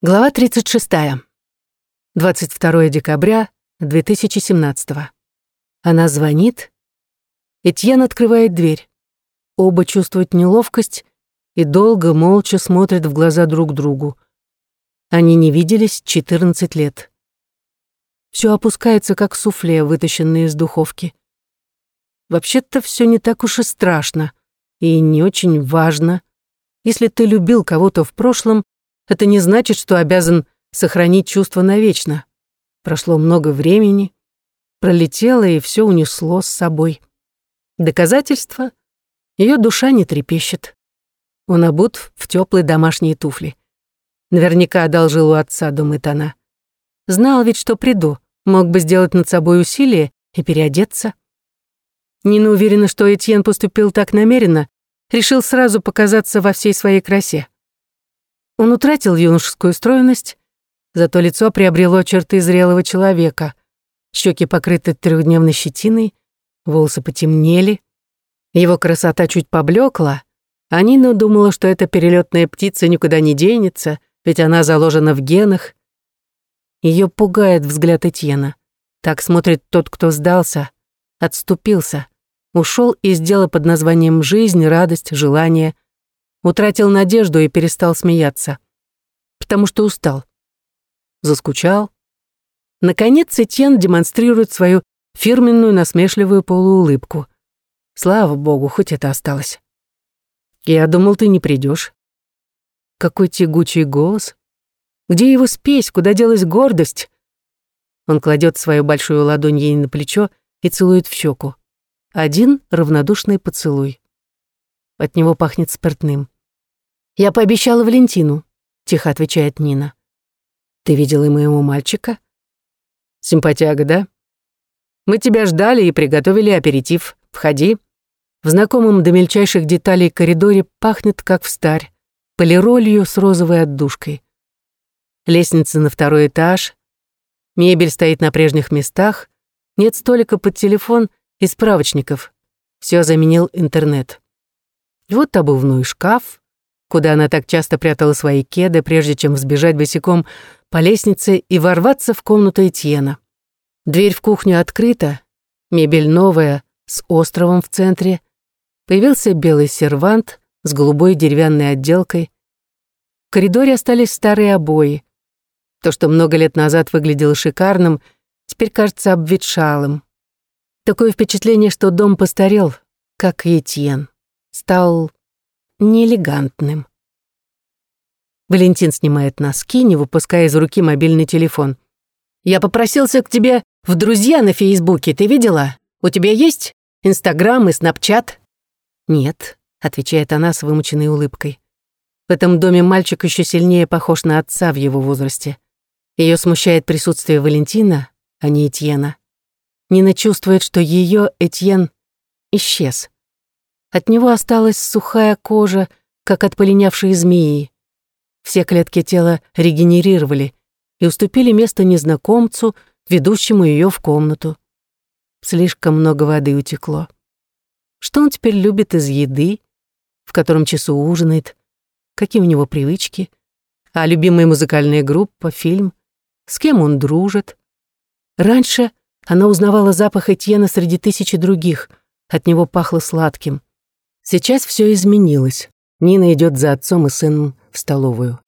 Глава 36. 22 декабря 2017. Она звонит. Этьен открывает дверь. Оба чувствуют неловкость и долго, молча смотрят в глаза друг другу. Они не виделись 14 лет. Все опускается, как суфле, вытащенное из духовки. Вообще-то все не так уж и страшно и не очень важно. Если ты любил кого-то в прошлом, это не значит, что обязан сохранить чувство навечно. Прошло много времени, пролетело и все унесло с собой. Доказательство — ее душа не трепещет. Он обут в теплые домашние туфли. Наверняка одолжил у отца, думает она. Знал ведь, что приду, мог бы сделать над собой усилие и переодеться. Нина уверена, что Этьен поступил так намеренно, решил сразу показаться во всей своей красе. Он утратил юношескую стройность, зато лицо приобрело черты зрелого человека. Щеки покрыты трехдневной щетиной, волосы потемнели. Его красота чуть поблекла, а Нина думала, что эта перелетная птица никуда не денется, ведь она заложена в генах. Ее пугает взгляд Этьена. Так смотрит тот, кто сдался, отступился, ушел из дела под названием «Жизнь», «Радость», «Желание», утратил надежду и перестал смеяться. Потому что устал. Заскучал. Наконец Этьен демонстрирует свою фирменную насмешливую полуулыбку. Слава богу, хоть это осталось. Я думал, ты не придешь. Какой тягучий голос. Где его спесь, куда делась гордость? Он кладет свою большую ладонь ей на плечо и целует в щеку. Один равнодушный поцелуй. От него пахнет спиртным. «Я пообещала Валентину», — тихо отвечает Нина. «Ты видела моего мальчика?» «Симпатяга, да? Мы тебя ждали и приготовили аперитив. Входи». В знакомом до мельчайших деталей коридоре пахнет, как в старь, полиролью с розовой отдушкой. Лестница на второй этаж, мебель стоит на прежних местах, нет столика под телефон и справочников. Все заменил интернет. Вот обувной шкаф, куда она так часто прятала свои кеды, прежде чем взбежать босиком по лестнице и ворваться в комнату Этьена. Дверь в кухню открыта, мебель новая, с островом в центре. Появился белый сервант с голубой деревянной отделкой. В коридоре остались старые обои. То, что много лет назад выглядело шикарным, теперь кажется обветшалым. Такое впечатление, что дом постарел, как и Этьен стал неэлегантным. Валентин снимает носки, не выпуская из руки мобильный телефон. «Я попросился к тебе в друзья на Фейсбуке, ты видела? У тебя есть Инстаграм и Снапчат?» «Нет», — отвечает она с вымученной улыбкой. В этом доме мальчик еще сильнее похож на отца в его возрасте. Ее смущает присутствие Валентина, а не Этьена. Нина чувствует, что ее Этьен исчез. От него осталась сухая кожа, как от полинявшей змеи. Все клетки тела регенерировали и уступили место незнакомцу, ведущему ее в комнату. Слишком много воды утекло. Что он теперь любит из еды? В котором часу ужинает? Какие у него привычки? А любимая музыкальная группа, фильм? С кем он дружит? Раньше она узнавала запах Этьена среди тысячи других. От него пахло сладким. Сейчас все изменилось. Нина идет за отцом и сыном в столовую.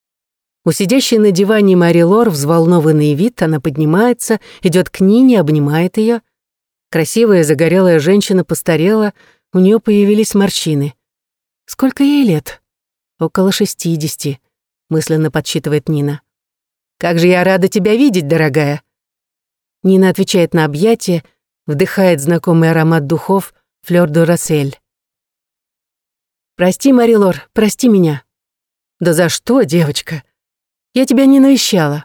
У сидящей на диване Мари Лор взволнованный вид, она поднимается, идет к Нине, обнимает ее. Красивая загорелая женщина постарела, у нее появились морщины. Сколько ей лет? Около шестидесяти, мысленно подсчитывает Нина. «Как же я рада тебя видеть, дорогая!» Нина отвечает на объятие, вдыхает знакомый аромат духов «Флёр де Рассель». «Прости, Марилор, прости меня». «Да за что, девочка? Я тебя не навещала».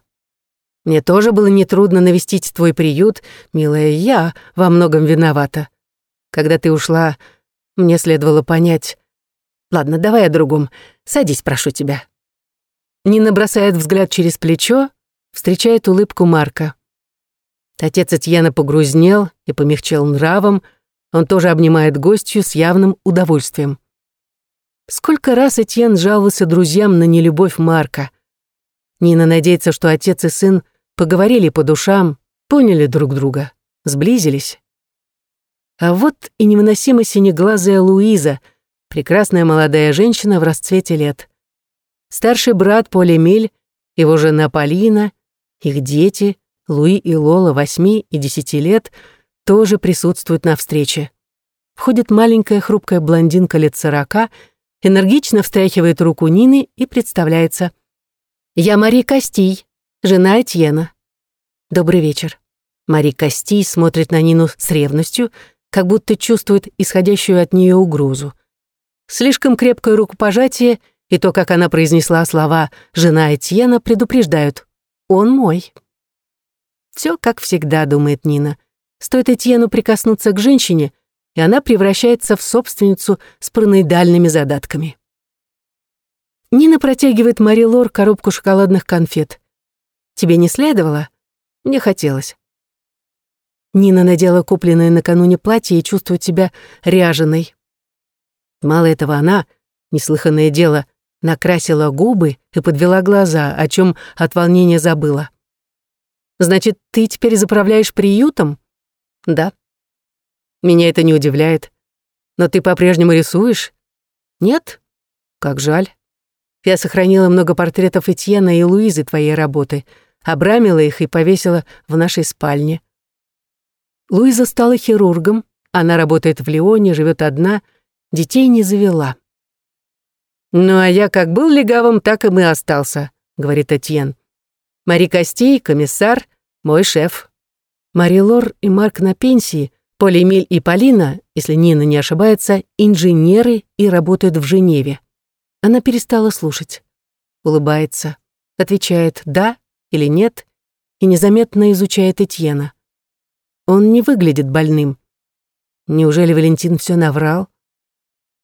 «Мне тоже было нетрудно навестить твой приют, милая, я во многом виновата. Когда ты ушла, мне следовало понять... Ладно, давай о другом. Садись, прошу тебя». Нина бросает взгляд через плечо, встречает улыбку Марка. Отец Этьена погрузнел и помягчел нравом, он тоже обнимает гостью с явным удовольствием. Сколько раз Этьен жаловался друзьям на нелюбовь Марка. Нина надеется, что отец и сын поговорили по душам, поняли друг друга, сблизились. А вот и невыносимо синеглазая Луиза, прекрасная молодая женщина в расцвете лет. Старший брат Поль Эмиль, его жена Полина, их дети, Луи и Лола, восьми и десяти лет, тоже присутствуют на встрече. Входит маленькая хрупкая блондинка лет сорока, энергично встряхивает руку Нины и представляется. «Я Мари Костей, жена Этьена». «Добрый вечер». Мари Костей смотрит на Нину с ревностью, как будто чувствует исходящую от нее угрозу. Слишком крепкое рукопожатие и то, как она произнесла слова «жена Этьена» предупреждают. «Он мой». Все как всегда, думает Нина. Стоит Этьену прикоснуться к женщине, и она превращается в собственницу с параноидальными задатками. Нина протягивает Мари Лор коробку шоколадных конфет. «Тебе не следовало?» «Мне хотелось». Нина надела купленное накануне платье и чувствует себя ряженой. Мало этого она, неслыханное дело, накрасила губы и подвела глаза, о чем от волнения забыла. «Значит, ты теперь заправляешь приютом?» «Да». «Меня это не удивляет. Но ты по-прежнему рисуешь?» «Нет?» «Как жаль. Я сохранила много портретов Этьена и Луизы твоей работы, обрамила их и повесила в нашей спальне. Луиза стала хирургом, она работает в Лионе, живет одна, детей не завела. «Ну, а я как был легавым, так и мы остался», — говорит Этьен. «Мари Костей, комиссар, мой шеф. Мари Лор и Марк на пенсии, Поль Эмиль и Полина, если Нина не ошибается, инженеры и работают в Женеве». Она перестала слушать. Улыбается, отвечает «да» или «нет» и незаметно изучает Этьена. Он не выглядит больным. Неужели Валентин все наврал?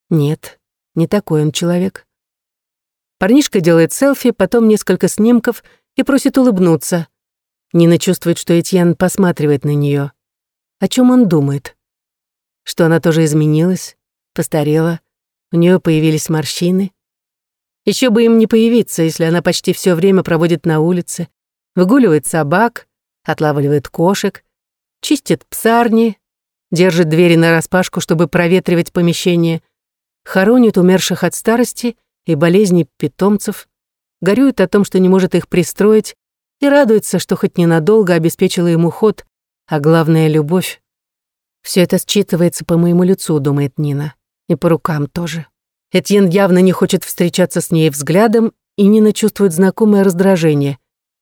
Нет, не такой он человек. Парнишка делает селфи, потом несколько снимков и просит улыбнуться. Нина чувствует, что Этьен посматривает на нее. О чем он думает? Что она тоже изменилась, постарела, у нее появились морщины. Еще бы им не появиться, если она почти все время проводит на улице, выгуливает собак, отлавливает кошек, чистит псарни, держит двери нараспашку, чтобы проветривать помещение, хоронит умерших от старости и болезней питомцев, горюет о том, что не может их пристроить, и радуется, что хоть ненадолго обеспечила ему ход, а главное — любовь. Все это считывается по моему лицу, думает Нина, и по рукам тоже. Этьен явно не хочет встречаться с ней взглядом, и Нина чувствует знакомое раздражение.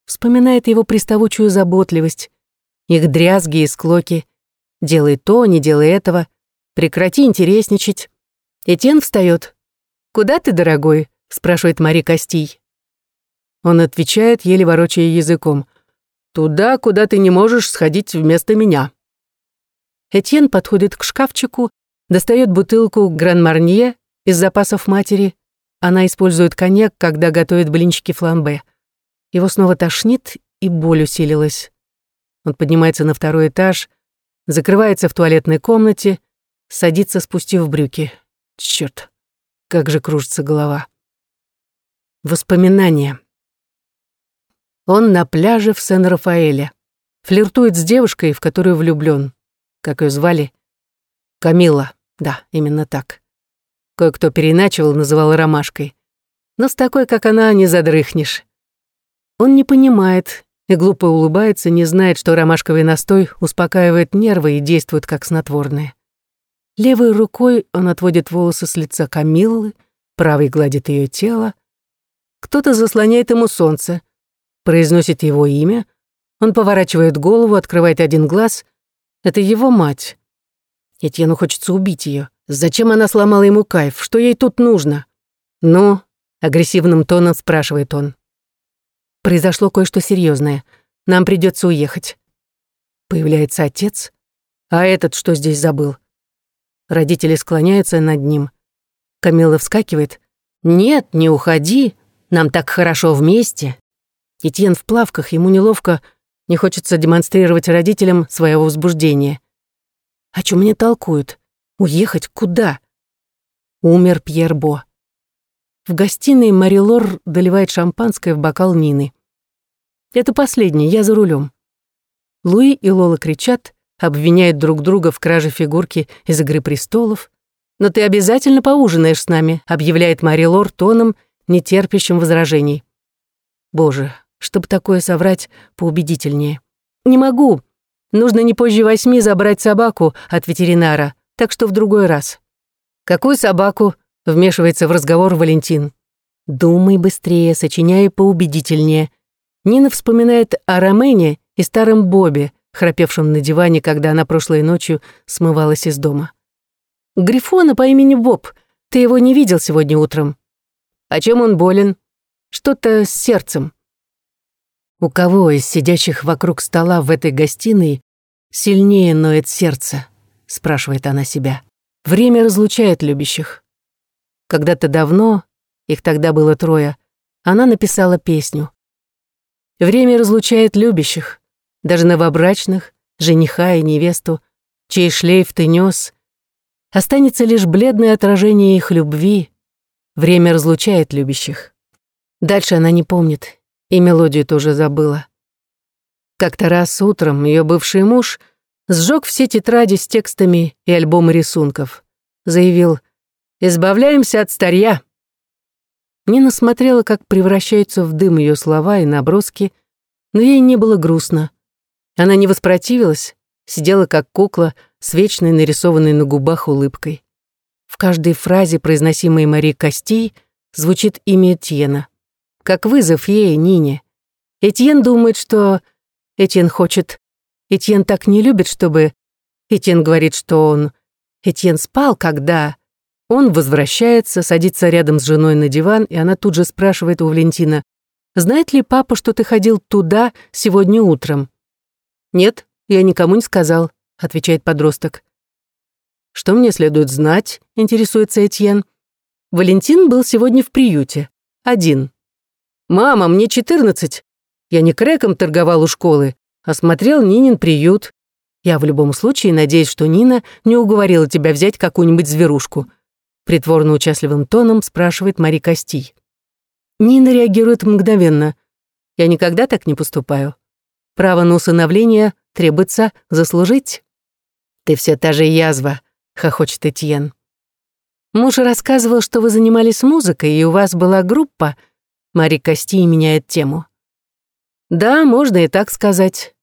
Вспоминает его приставучую заботливость, их дрязги и склоки. Делай то, не делай этого. Прекрати интересничать. Этьен встает. «Куда ты, дорогой?» — спрашивает Мари Костей. Он отвечает, еле ворочая языком. «Туда, куда ты не можешь сходить вместо меня». Этьен подходит к шкафчику, достает бутылку Гран-Марнье из запасов матери. Она использует коньяк, когда готовит блинчики фламбе. Его снова тошнит, и боль усилилась. Он поднимается на второй этаж, закрывается в туалетной комнате, садится, спустив брюки. Чёрт, как же кружится голова. Воспоминания. Он на пляже в Сен-Рафаэле. Флиртует с девушкой, в которую влюблён. Как её звали? Камила. Да, именно так. Кое-кто переначивал, называл ромашкой. Но с такой, как она, не задрыхнешь. Он не понимает, и глупо улыбается, не знает, что ромашковый настой успокаивает нервы и действует как снотворное. Левой рукой он отводит волосы с лица Камиллы, правой гладит ее тело. Кто-то заслоняет ему солнце, произносит его имя, он поворачивает голову, открывает один глаз. Это его мать. Этьену хочется убить ее. Зачем она сломала ему кайф? Что ей тут нужно? «Ну?» — агрессивным тоном спрашивает он. Произошло кое-что серьезное. Нам придется уехать. Появляется отец. А этот что здесь забыл? Родители склоняются над ним. Камила вскакивает. «Нет, не уходи. Нам так хорошо вместе». Этьен в плавках, ему неловко, не хочется демонстрировать родителям своего возбуждения. О чем мне толкуют? Уехать куда? Умер Пьер Бо. В гостиной Марилор доливает шампанское в бокал Нины. Это последний, я за рулем. Луи и Лола кричат, обвиняют друг друга в краже фигурки из «Игры престолов». «Но ты обязательно поужинаешь с нами», объявляет Мари Лор тоном, нетерпящим возражений. Боже, чтобы такое соврать поубедительнее. «Не могу. Нужно не позже восьми забрать собаку от ветеринара, так что в другой раз». «Какую собаку?» — вмешивается в разговор Валентин. «Думай быстрее, сочиняй поубедительнее». Нина вспоминает о Ромене и старом Бобе, храпевшем на диване, когда она прошлой ночью смывалась из дома. «Грифона по имени Боб. Ты его не видел сегодня утром?» «А чем он болен?» «Что-то с сердцем». У кого из сидящих вокруг стола в этой гостиной сильнее ноет сердце? спрашивает она себя. Время разлучает любящих. Когда-то давно, их тогда было трое, она написала песню. Время разлучает любящих, даже новобрачных, жениха и невесту, чей шлейф ты нес. Останется лишь бледное отражение их любви. Время разлучает любящих. Дальше она не помнит, и мелодию тоже забыла. Как-то раз утром ее бывший муж сжег все тетради с текстами и альбомы рисунков. Заявил «Избавляемся от старья». Нина смотрела, как превращаются в дым ее слова и наброски, но ей не было грустно. Она не воспротивилась, сидела как кукла с вечной нарисованной на губах улыбкой. В каждой фразе, произносимой Мари Костей, звучит имя Этьена как вызов ей, Нине. Этьен думает, что... Этьен хочет... Этьен так не любит, чтобы... Этьен говорит, что он... Этьен спал, когда... Он возвращается, садится рядом с женой на диван, и она тут же спрашивает у Валентина, «Знает ли папа, что ты ходил туда сегодня утром?» «Нет, я никому не сказал», — отвечает подросток. «Что мне следует знать?» — интересуется Этьен. «Валентин был сегодня в приюте. Один. «Мама, мне четырнадцать. Я не крэком торговал у школы, а смотрел Нинин приют. Я в любом случае надеюсь, что Нина не уговорила тебя взять какую-нибудь зверушку», притворно участливым тоном спрашивает Мари Костей. Нина реагирует мгновенно. «Я никогда так не поступаю. Право на усыновление требуется заслужить». «Ты все та же язва», — хохочет Этьен. Муж рассказывал, что вы занимались музыкой, и у вас была группа — Мари Кости меняет тему. Да, можно и так сказать.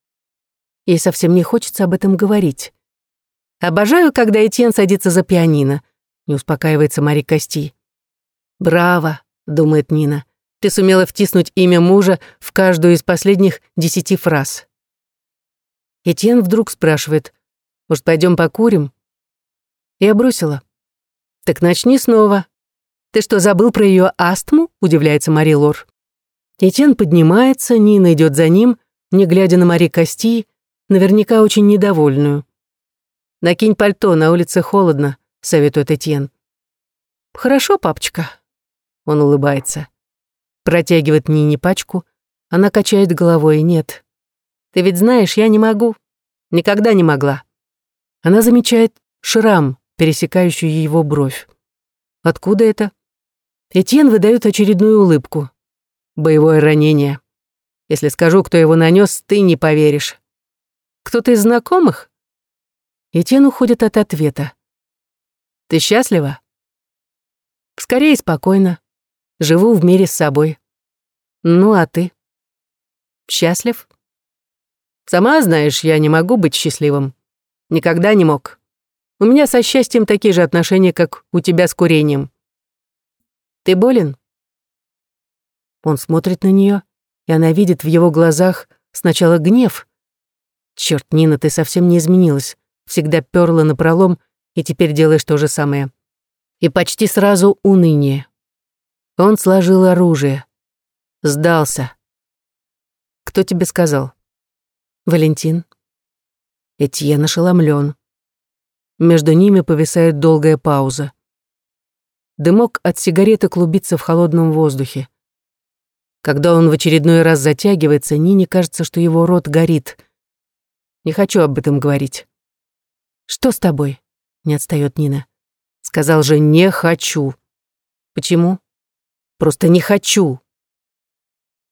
Ей совсем не хочется об этом говорить. Обожаю, когда Этьен садится за пианино, не успокаивается Мари Кости. Браво, думает Нина. Ты сумела втиснуть имя мужа в каждую из последних десяти фраз. Этьен вдруг спрашивает, может, пойдем покурим? Я бросила. Так начни снова. «Ты что, забыл про ее астму?» — удивляется Мари Лор. Этьен поднимается, Нина идет за ним, не глядя на Мари Кости, наверняка очень недовольную. «Накинь пальто, на улице холодно», — советует Этьен. «Хорошо, папочка». Он улыбается. Протягивает Нине пачку. Она качает головой. «Нет. Ты ведь знаешь, я не могу. Никогда не могла». Она замечает шрам, пересекающий его бровь. «Откуда это?» Этьен выдает очередную улыбку. Боевое ранение. Если скажу, кто его нанес, ты не поверишь. Кто-то из знакомых? Этьен уходит от ответа. Ты счастлива? Скорее спокойно. Живу в мире с собой. Ну, а ты? Счастлив? Сама знаешь, я не могу быть счастливым. Никогда не мог. У меня со счастьем такие же отношения, как у тебя с курением. Ты болен?» Он смотрит на нее, и она видит в его глазах сначала гнев. Черт, Нина, ты совсем не изменилась. Всегда перла на пролом, и теперь делаешь то же самое. И почти сразу уныние. Он сложил оружие. Сдался. Кто тебе сказал? Валентин. Этьен ошеломлен. Между ними повисает долгая пауза. Дымок от сигареты клубится в холодном воздухе. Когда он в очередной раз затягивается, Нине кажется, что его рот горит. Не хочу об этом говорить. «Что с тобой?» — не отстает Нина. Сказал же «не хочу». Почему? Просто не хочу.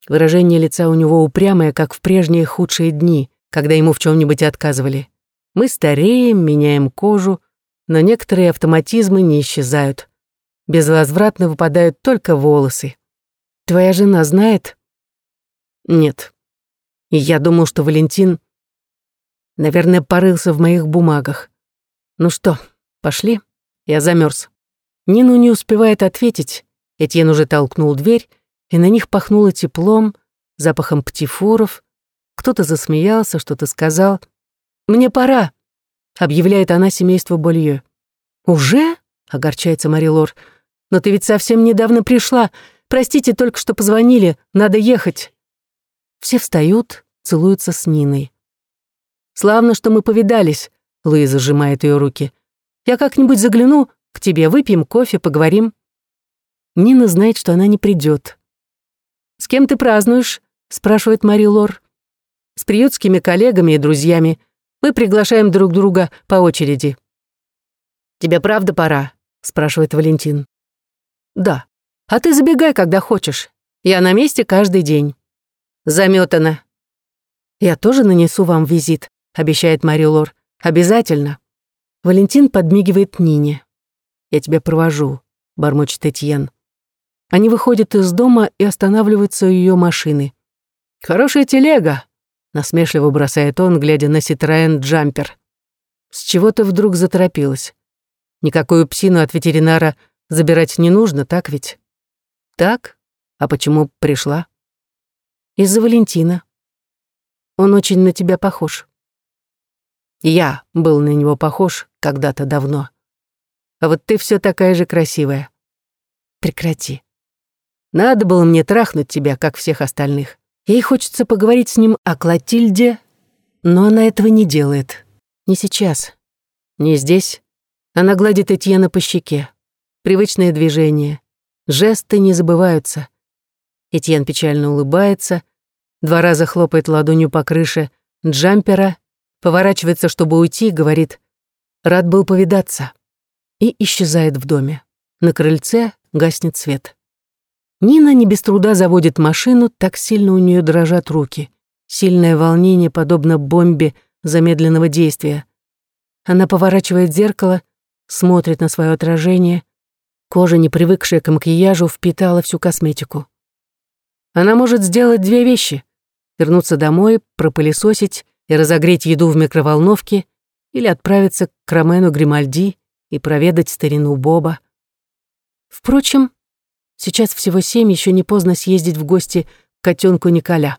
Выражение лица у него упрямое, как в прежние худшие дни, когда ему в чем-нибудь отказывали. Мы стареем, меняем кожу, но некоторые автоматизмы не исчезают. Безвозвратно выпадают только волосы. Твоя жена знает? Нет. И я думал, что Валентин, наверное, порылся в моих бумагах. Ну что, пошли? Я замерз. Нину не успевает ответить. Этьен уже толкнул дверь, и на них пахнуло теплом, запахом птифуров. Кто-то засмеялся, что-то сказал. «Мне пора», — объявляет она семейству Болье. «Уже?» — огорчается Марилор. «Но ты ведь совсем недавно пришла. Простите, только что позвонили. Надо ехать». Все встают, целуются с Ниной. «Славно, что мы повидались», — Луиза сжимает ее руки. «Я как-нибудь загляну к тебе, выпьем кофе, поговорим». Нина знает, что она не придет. «С кем ты празднуешь?» — спрашивает Мари Лор. «С приютскими коллегами и друзьями. Мы приглашаем друг друга по очереди». «Тебе правда пора?» — спрашивает Валентин. «Да. А ты забегай, когда хочешь. Я на месте каждый день». «Заметано». «Я тоже нанесу вам визит», — обещает Мари Лор. «Обязательно». Валентин подмигивает Нине. «Я тебя провожу», — бормочет Этьен. Они выходят из дома и останавливаются у ее машины. «Хорошая телега», — насмешливо бросает он, глядя на Ситроэн Джампер. С чего ты вдруг заторопилась? Никакую псину от ветеринара забирать не нужно, так ведь? Так? А почему пришла? Из-за Валентина. Он очень на тебя похож. Я был на него похож когда-то давно. А вот ты все такая же красивая. Прекрати. Надо было мне трахнуть тебя, как всех остальных. Ей хочется поговорить с ним о Клотильде, но она этого не делает. Не сейчас. Не здесь. Она гладит Этьена по щеке. Привычные движения. Жесты не забываются. Этьен печально улыбается, два раза хлопает ладонью по крыше джампера, поворачивается, чтобы уйти, говорит «Рад был повидаться» и исчезает в доме. На крыльце гаснет свет. Нина не без труда заводит машину, так сильно у нее дрожат руки. Сильное волнение подобно бомбе замедленного действия. Она поворачивает зеркало, смотрит на свое отражение. Кожа, не привыкшая к макияжу, впитала всю косметику. Она может сделать две вещи. Вернуться домой, пропылесосить и разогреть еду в микроволновке или отправиться к Ромену Гримальди и проведать старину Боба. Впрочем, сейчас всего семь, еще не поздно съездить в гости к котенку Николя.